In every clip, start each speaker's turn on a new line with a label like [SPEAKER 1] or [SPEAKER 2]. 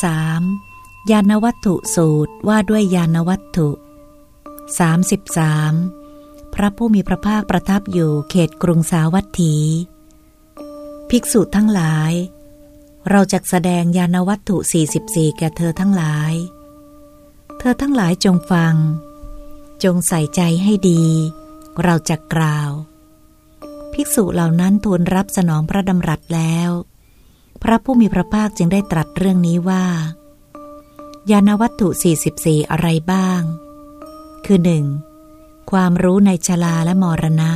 [SPEAKER 1] 3. ยานวัตถุสูตรว่าด้วยยานวัตถุ 33. พระผู้มีพระภาคประทับอยู่เขตกรุงสาวัตถี ภิกษุทั้งหลาย เราจะแสดงยานวัตถุ 44 แก่เธอทั้งหลาย เธอทั้งหลายจงฟัง จงใส่ใจให้ดี เราจะกล่าว ภิกษุเหล่านั้นทูลรับสนองพระดำรัสแล้ว พระผู้มีพระภาคจึงได้ตรัสเรื่องนี้ว่า ยานวัตถุ 44 อะไรบ้าง คือหนึ่งความรู้ในชราและมรณะ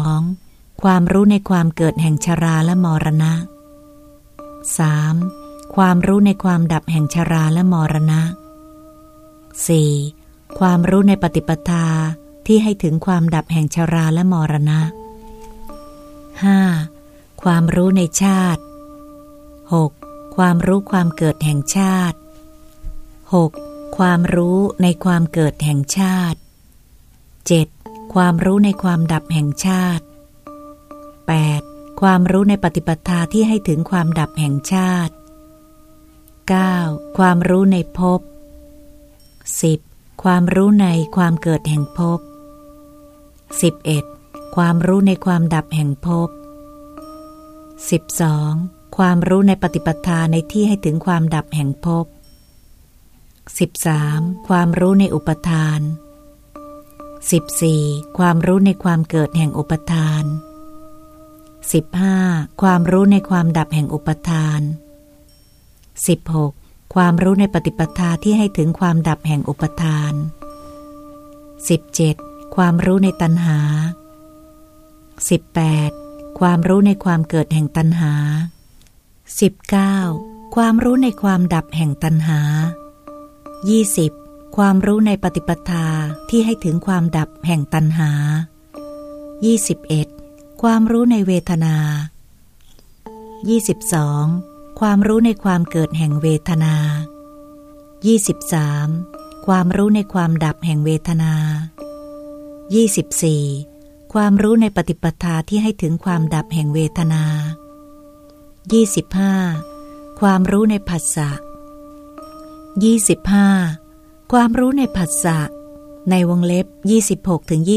[SPEAKER 1] 2. ความรู้ในความเกิดแห่งชราและมรณะ 3. ความรู้ในความดับแห่งชราและมรณะ 4. ความรู้ในปฏิปทาที่ให้ถึงความดับแห่งชราและมรณะ 5. ความรู้ในชาติ 6. ความรู้ความเกิดแห่งชาติ 6. ความรู้ในความเกิดแห่งชาติ 7. ความรู้ในความดับแห่งชาติ 8. ความรู้ในปฏิปทาที่ให้ถึงความดับแห่งชาติ 9. ความรู้ในภพ 10. ความรู้ในความเกิดแห่งภพ 11. ความรู้ในความดับแห่งภพ 12. ความรู้ในปฏิปทาในที่ให้ถึงความดับแห่งภพ 13. ความรู้ในอุปทาน 14. ความรู้ในความเกิดแห่งอุปทาน 15. ความรู้ในความดับแห่งอุปทาน 16. ความรู้ในปฏิปทาที่ให้ถึงความดับแห่งอุปทาน 17. ความรู้ในตัณหา 18. ความรู้ในความเกิดแห่งตัณหา 19. ความรู้ในความดับแห่งตัณหา 20. ความรู้ในปฏิปทาที่ให้ถึงความดับแห่งตัณหา 21. ความรู้ในเวทนา 22. ความรู้ในความเกิดแห่งเวทนา 23. ความรู้ในความดับแห่งเวทนา 24. ความรู้ในปฏิปทาที่ให้ถึงความดับแห่งเวทนา 25. ความรู้ในผัสสะ 25. ความรู้ในผัสสะ ในวงเล็บ 26ถึง28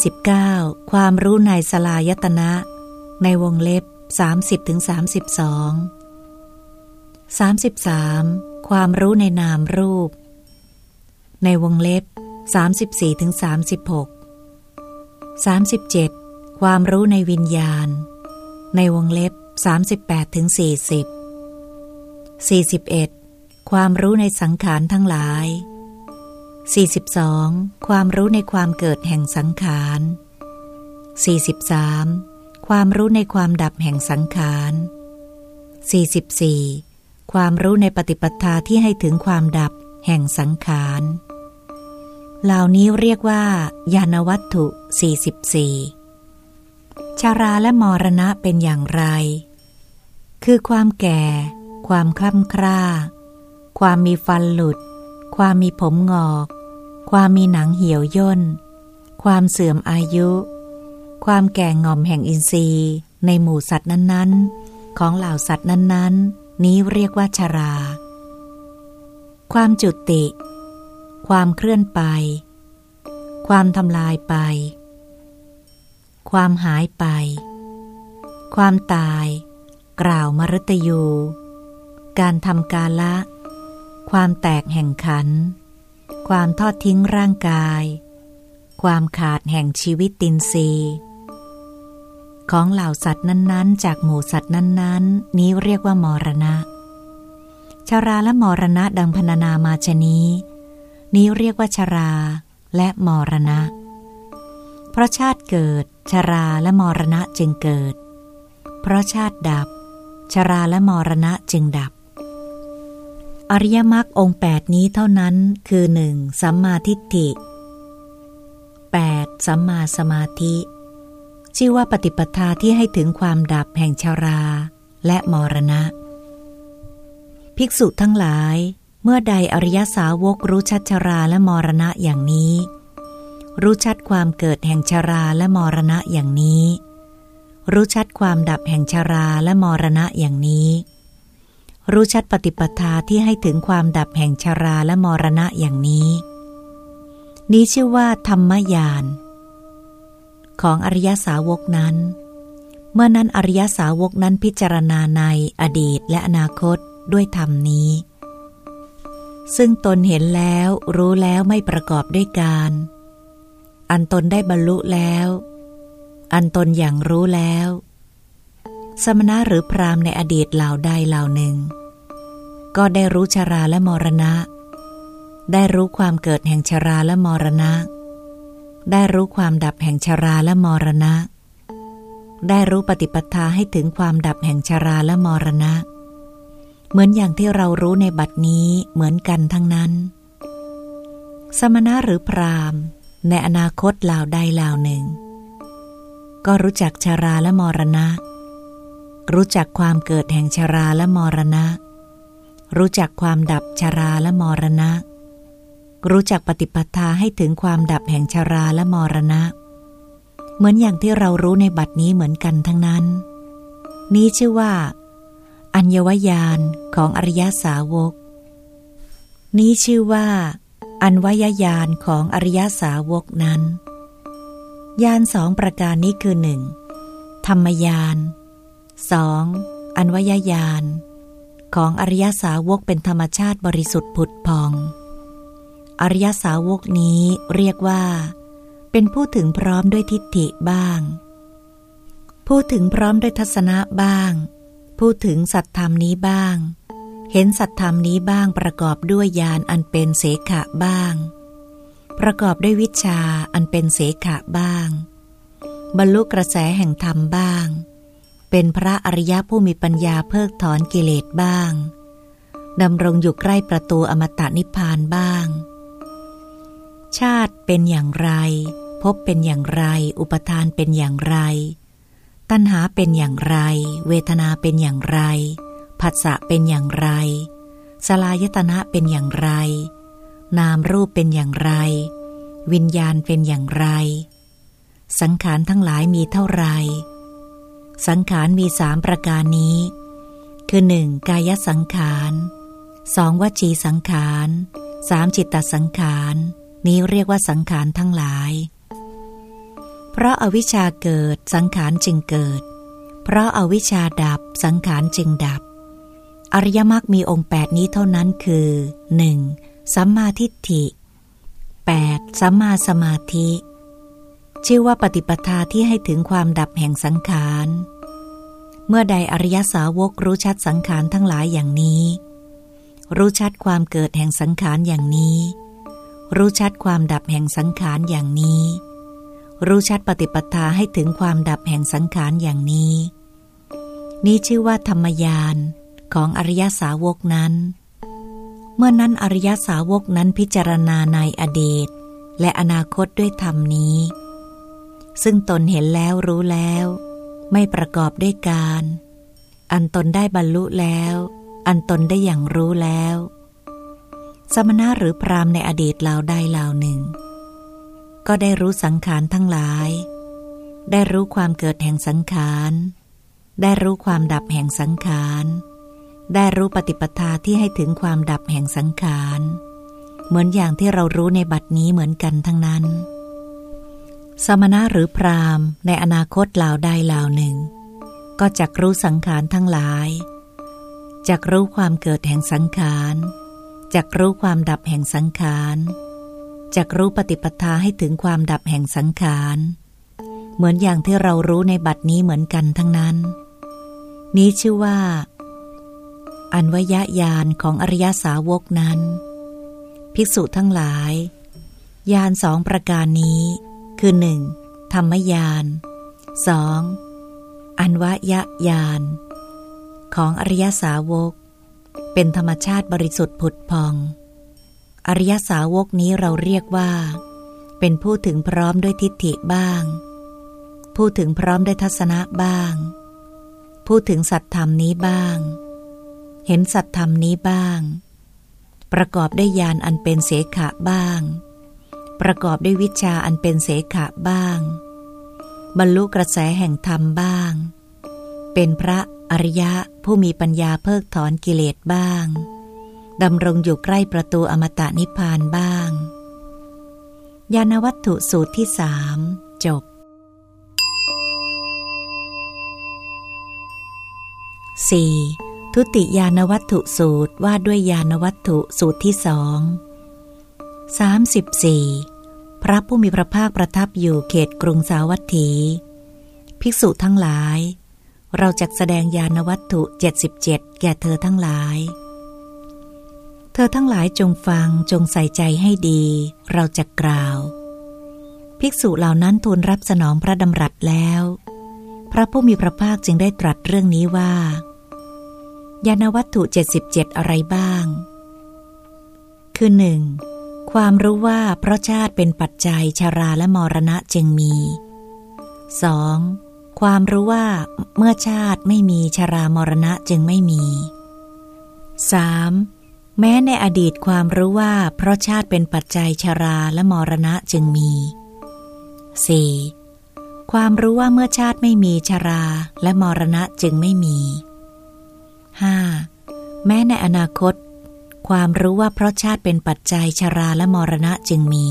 [SPEAKER 1] 29. ความรู้ในสลายตนะ ในวงเล็บ 30ถึง32 33. ความรู้ในนามรูป ในวงเล็บ 34ถึง36 37. ความรู้ในวิญญาณ ในวงเล็บ 38ถึง40 41. ความรู้ในสังขารทั้งหลาย 42. ความรู้ในความเกิดแห่งสังขาร 43. ความรู้ในความดับแห่งสังขาร 44. ความรู้ในปฏิปทาที่ให้ถึงความดับแห่งสังขาร เหล่านี้เรียกว่า ยานวัตถุ 44 ชาราและมรณะเป็นอย่างไร คือความแก่ ความคล่ำคร่า ความมีฟันหลุด ความมีผมงอก ความมีหนังเหี่ยวย่น ความเสื่อมอายุ ความแก่ง่อมแห่งอินทรีย์ ในหมู่สัตว์นั้นๆ ของเหล่าสัตว์นั้นๆ นี้เรียกว่าชารา ความจุติ ความเคลื่อนไป ความทำลายไป ความหายไป ความตาย กล่าวมรตยู การทำกาละ ความแตกแห่งขัน ความทอดทิ้งร่างกาย ความขาดแห่งชีวิตตินซีของเหล่าสัตว์นั้นๆ จากหมู่สัตว์นั้นๆ นี้เรียกว่ามรณะ ชาราและมรณะดังพรรณนามาชนี้ นี้เรียกว่าชาราและมรณะ เพราะชาติเกิดชาราและมรณะจึงเกิด เพราะชาติดับชาราและมรณะจึงดับ อริยมรรคองแปดนี้เท่านั้นคือหนึ่งสัมมาทิฏฐิ 8. สัมมาสมาธิ ชื่อว่าปฏิปทาที่ให้ถึงความดับแห่งชาราและมรณะ ภิกษุทั้งหลาย เมื่อใดอริยสาวกรู้ชัดชาราและมรณะอย่างนี้ รู้ชัดความเกิดแห่งชาราและมรณะอย่างนี้ รู้ชัดความดับแห่งชาราและมรณะอย่างนี้ รู้ชัดปฏิปทาที่ให้ถึงความดับแห่งชาราและมรณะอย่างนี้ นี้ชื่อว่าธรรมยานของอริยสาวกนั้น เมื่อนั้นอริยสาวกนั้นพิจารณาในอดีตและอนาคตด้วยธรรมนี้ ซึ่งตนเห็นแล้วรู้แล้วไม่ประกอบด้วยการ อันตนได้บรรลุแล้ว อันตนอย่างรู้แล้ว สมณะหรือพรามในอดีตเหล่าใดเหล่าหนึ่ง ก็ได้รู้ชราและมรณะ ได้รู้ความเกิดแห่งชราและมรณะ ได้รู้ความดับแห่งชราและมรณะ ได้รู้ปฏิปทาให้ถึงความดับแห่งชราและมรณะ เหมือนอย่างที่เรารู้ในบัดนี้เหมือนกันทั้งนั้น สมณะหรือพรามในอนาคตเหล่าใดเหล่าหนึ่ง ก็รู้จักชาราและมรณะ รู้จักความเกิดแห่งชาราและมรณะ รู้จักความดับชาราและมรณะ รู้จักปฏิปทาให้ถึงความดับแห่งชาราและมรณะ เหมือนอย่างที่เรารู้ในบัดนี้เหมือนกันทั้งนั้น นี้ชื่อว่า อัญญวยานของอริยสาวก นี้ชื่อว่า อันวยญาณของอริยสาวกนั้นยานสองประการนี้คือหนึ่งธรรมยานสองอันวยญาณของอริยสาวกเป็นธรรมชาติบริสุทธิ์ผุดพอง อริยสาวกนี้เรียกว่า เป็นผู้ถึงพร้อมด้วยทิฏฐิบ้าง ผู้ถึงพร้อมด้วยทัศนะบ้าง ผู้ถึงสัตธรรมนี้บ้าง เห็นสัตธรรมนี้บ้างประกอบด้วยญาณอันเป็นเสขะบ้าง ประกอบด้วยวิชาอันเป็นเสขะบ้าง บรรลุกระแสแห่งธรรมบ้าง เป็นพระอริยะผู้มีปัญญาเพิกถอนกิเลสบ้างดำรงอยู่ใกล้ประตูอมตะนิพพานบ้าง ชาติเป็นอย่างไร พบเป็นอย่างไร อุปทานเป็นอย่างไร ตัณหาเป็นอย่างไร เวทนาเป็นอย่างไร ผัสสะเป็นอย่างไร สลายตนะเป็นอย่างไร นามรูปเป็นอย่างไร วิญญาณเป็นอย่างไร สังขารทั้งหลายมีเท่าไร สังขารมีสามประการนี้ คือหนึ่งกายสังขารสองวจีสังขารสามจิตตสังขาร นี้เรียกว่าสังขารทั้งหลาย เพราะอาวิชชาเกิดสังขารจึงเกิด เพราะอาวิชชาดับสังขารจึงดับ อริยมรรคมีองค์แปดนี้เท่านั้นคือหนึ่งสัมมาทิฏฐิ 8. สัมมาสมาธิ ชื่อว่าปฏิปทาที่ให้ถึงความดับแห่งสังขาร เมื่อใดอริยสาวกรู้ชัดสังขารทั้งหลายอย่างนี้ รู้ชัดความเกิดแห่งสังขารอย่างนี้ รู้ชัดความดับแห่งสังขารอย่างนี้ รู้ชัดปฏิปทาให้ถึงความดับแห่งสังขารอย่างนี้ นี้ชื่อว่าธรรมยานของอริยสาวกนั้น เมื่อนั้นอริยสาวกนั้นพิจารณาในอดีต และอนาคตด้วยธรรมนี้ ซึ่งตนเห็นแล้วรู้แล้ว ไม่ประกอบด้วยการ อันตนได้บรรลุแล้ว อันตนได้อย่างรู้แล้ว สมณะหรือพรามในอดีตเหล่าใดเหล่าหนึ่ง ก็ได้รู้สังขารทั้งหลาย ได้รู้ความเกิดแห่งสังขาร ได้รู้ความดับแห่งสังขาร ได้รู้ปฏิปทาที่ให้ถึงความดับแห่งสังขาร เหมือนอย่างที่เรารู้ในบัดนี้เหมือนกันทั้งนั้น สมณะหรือพรามในอนาคตเหล่าใดเหล่าหนึ่ง ก็จักรู้สังขารทั้งหลาย จักรู้ความเกิดแห่งสังขาร จักรู้ความดับแห่งสังขาร จักรู้ปฏิปทาให้ถึงความดับแห่งสังขาร เหมือนอย่างที่เรารู้ในบัดนี้เหมือนกันทั้งนั้น นี้ชื่อว่า อันวยญาณของอริยสาวกนั้น ภิกษุทั้งหลายญาณสองประการนี้ คือหนึ่งธรรมญาณสองอันวยญาณของอริยสาวก เป็นธรรมชาติบริสุทธิ์ผุดพอง อริยสาวกนี้เราเรียกว่า เป็นผู้ถึงพร้อมด้วยทิฏฐิบ้าง ผู้ถึงพร้อมด้วยทัศนะบ้าง ผู้ถึงสัตธรรมนี้บ้าง เห็นสัตธรรมนี้บ้าง ประกอบด้วยญาณอันเป็นเสขะบ้าง ประกอบด้วยวิชาอันเป็นเสขะบ้าง บรรลุกระแสแห่งธรรมบ้าง เป็นพระอริยะผู้มีปัญญาเพิกถอนกิเลสบ้าง ดำรงอยู่ใกล้ประตูอมตะนิพพานบ้าง ยานวัตถุสูตรที่สามจบ 4. ทุติยานวัตถุสูตรว่าด้วยยานวัตถุสูตรที่สอง 34. พระผู้มีพระภาคประทับอยู่เขตกรุงสาวัตถี ภิกษุทั้งหลาย เราจะแสดงยานวัตถุ 77 แก่เธอทั้งหลาย เธอทั้งหลายจงฟังจงใส่ใจให้ดี เราจะกล่าว ภิกษุเหล่านั้นทูลรับสนองพระดำรัสแล้ว พระผู้มีพระภาคจึงได้ตรัสเรื่องนี้ว่ายานวัตถุ 77 อะไรบ้าง คือหนึ่งความรู้ว่าเพราะชาติเป็นปัจจัยชาราและมรณะจึงมี 2. ความรู้ว่าเมื่อชาติไม่มีชารามรณะจึงไม่มี 3. แม้ในอดีตความรู้ว่าเพราะชาติเป็นปัจจัยชาราและมรณะจึงมี 4. ความรู้ว่าเมื่อชาติไม่มีชาราและมรณะจึงไม่มี 5. แม้ในอนาคต ความรู้ว่าเพราะชาติเป็นปัจจัยชาราและมรณะจึงมี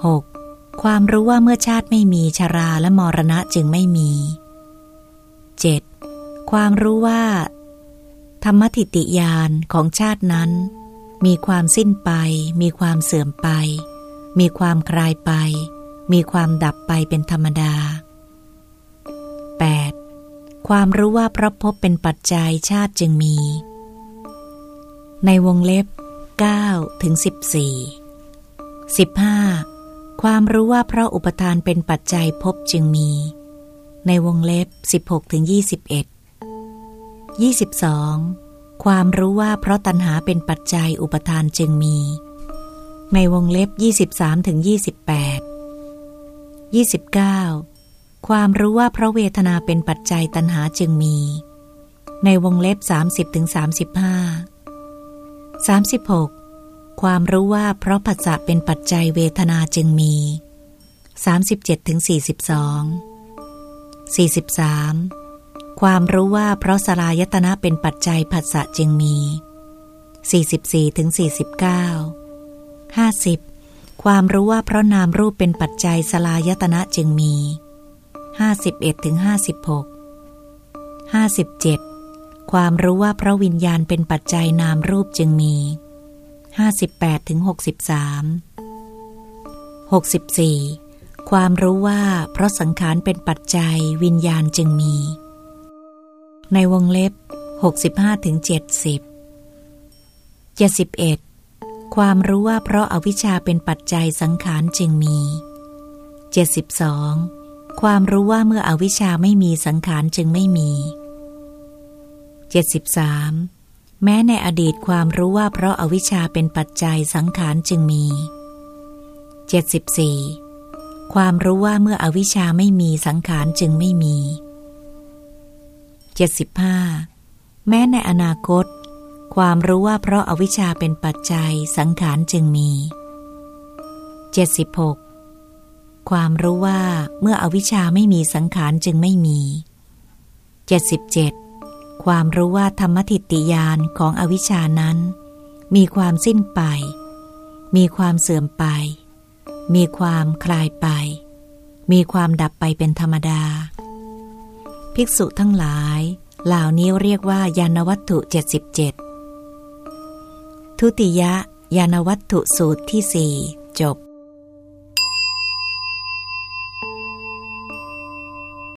[SPEAKER 1] 6. ความรู้ว่าเมื่อชาติไม่มีชาราและมรณะจึงไม่มี 7. ความรู้ว่า ธรรมทิติยานของชาตินั้น มีความสิ้นไป มีความเสื่อมไป มีความคลายไป มีความดับไปเป็นธรรมดา 8. ความรู้ว่าพระพบเป็นปัจจัยชาติจึงมี ในวงเล็บ9ถึง14 15 ความรู้ว่าเพราะอุปทานเป็นปัจจัยพบจึงมี ในวงเล็บ 16ถึง21 22 ความรู้ว่าเพราะตัณหาเป็นปัจจัยอุปทานจึงมี ในวงเล็บ 23ถึง28 29 ความรู้ว่าเพราะเวทนาเป็นปัจจัยตัณหาจึงมี ในวงเล็บ 30ถึง36ความรู้ว่าเพราะปัจจะเป็นปัจจัยเวทนาจึงมี 37ถึง42 43 ความรู้ว่าเพราะสลายตนะเป็นปัจจัยผัสสะจึงมี 44-49ถึง50 ความรู้ว่าเพราะนามรูปเป็นปัจจัยสลายตนะจึงมี 51ถึง56 57 ความรู้ว่าเพราะวิญญาณเป็นปัจจัยนามรูปจึงมี 58ถึง63 64 ความรู้ว่าเพราะสังขารเป็นปัจจัยวิญญาณจึงมี ในวงเล็บ 65ถึง70 71 ความรู้ว่าเพราะอาวิชชาเป็นปัจจัยสังขารจึงมี 72 ความรู้ว่าเมื่ออวิชชาไม่มีสังขารจึงไม่มี 73. แม้ในอดีตความรู้ว่าเพราะอาวิชชาเป็นปัจจัยสังขารจึงมี 74. ความรู้ว่าเมื่ออวิชชาไม่มีสังขารจึงไม่มี 75. แม้ในอนาคต ความรู้ว่าเพราะอาวิชชาเป็นปัจจัยสังขารจึงมี 76 ความรู้ว่าเมื่ออวิชาไม่มีสังขารจึงไม่มี 77. ความรู้ว่าธรรมทิฏฐิยานของอวิชานั้น มีความสิ้นไป มีความเสื่อมไป มีความคลายไป มีความดับไปเป็นธรรมดา ภิกษุทั้งหลาย เหล่านี้เรียกว่ายานวัตถุ 77 ทุติยะยานวัตถุสูตรที่สี่จบ